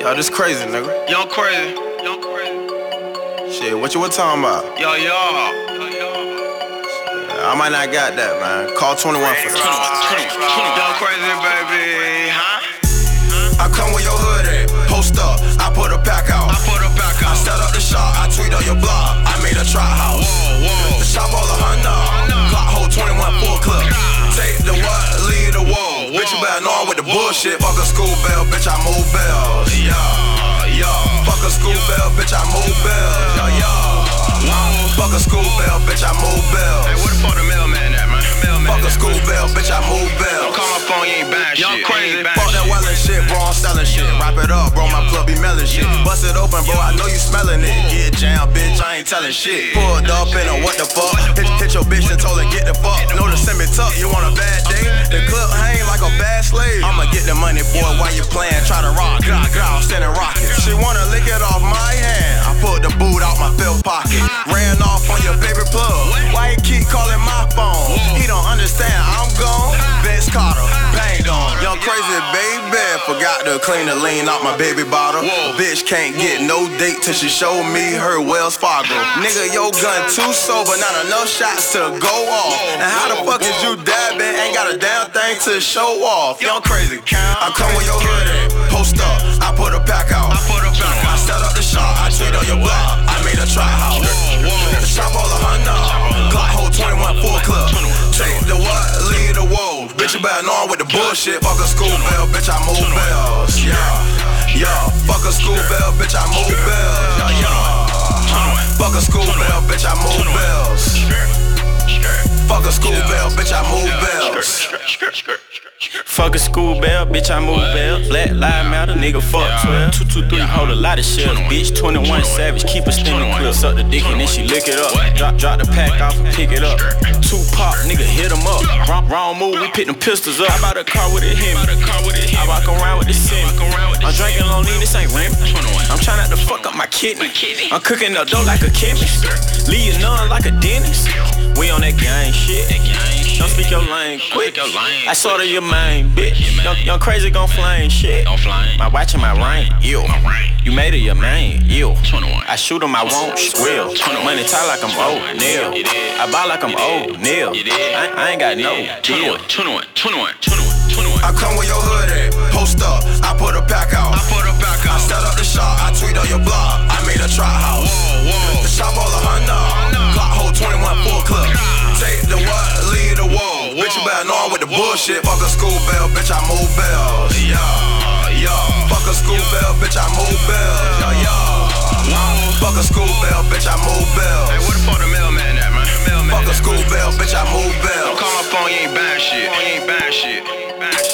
Y'all just crazy, nigga. Young crazy. Young crazy. Shit, what you what talking about? Yo, yo. I might not got that, man. Call 21 for that. Young crazy, baby. Huh? I come with your hood at, post up, I put a pack out. I put a back I out. set up the shop, I tweet on your blog. I made a trap house. Whoa, whoa. The shop all a hundred. Bullshit. Fuck a school bell, bitch, I move bells. Yeah, yeah. Fuck a school bell, bitch, I move bells. Yeah, yeah. Fuck a school bell, bitch, I move bells. Hey, bells. where the fuck the mailman at, man? Mailman Fuck a school man. bell, bitch, I move bells. Don't call my phone, you ain't buying shit. Young You crazy, ain't fuck that shit. wildin' shit, bro. I'm selling shit. Wrap it up, bro. My plug be melling shit. Bust it open, bro. I know you smelling it. Get jammed, bitch. I ain't telling shit. Pulled up in a what the fuck? Hit, hit your bitch and told her get the fuck. Know to send me tuck. You want a bad the money, boy. why you playing, try to rock. Gra, gra, sending rockets. She wanna lick it off my hand. I pulled the boot out my fifth pocket. Ran off on your favorite plug. Why you keep calling my phone? He don't understand. I'm gone. Vince Carter, banged on. Young crazy baby, forgot to clean the lean out my baby bottle. Bitch can't get no date till she show me her Wells Fargo. Nigga, your gun too sober, not enough shots to go off. And how the fuck is you dabbing? To show off. Young crazy, I come with your hood at, post up, I put a pack out. I put a back I out. set up the shop, I tweet on your block. I made a trap house. The shop all a hundred. Clock hold 21 full club. Take the what, lead the whoa. Bitch, you better know I'm with the bullshit. Fuck a school bell, bitch, I move bells. Yeah, yeah. Fuck a school bell, bitch, I move bells. Yeah, yeah. Fuck a school bell, bitch, I move bells. Fuck a school bell, bitch, I move bells. Fuck a school bell, bitch, I move bell. Black live matter, nigga, fuck 12. 223, hold a lot of shells. Bitch, 21 savage, keep a spinning clip. Suck the dick and then she lick it up. Drop, drop the pack off and pick it up. Two pop, nigga, hit 'em up. Wrong, wrong move, we pick them pistols up. I bought a car with a Hemi. I walk around with the Semi. I'm drinking long lean, this ain't Remy. I'm trying not to fuck up my kidney. I'm cooking up dough like a chemist. Leave none like a dentist. We on that gang shit. Don't speak your lane quick. speak your lane I saw to your main bitch. Young, young crazy gon' flame shit. My watch and my ring, ew. You made it your main, ew. 21. I shoot 'em, I won't swill. Money tight like I'm old, Neil. You did. I buy like I'm old, Neil. You did. I, I ain't got no deal. 21, 21, 21, 21. I come with your hood at, post bullshit. Fuck a school bell, bitch, I move bells. Yeah, yeah. Fuck a school bell, bitch, I move bells. Yeah, yeah. Fuck a school bell, bitch, I move Hey, bells. where the fuck the mailman at, man? Mailman Fuck a school bell, bitch, I move bells. Don't call my phone, you ain't buying shit. You ain't buying shit. Buying shit.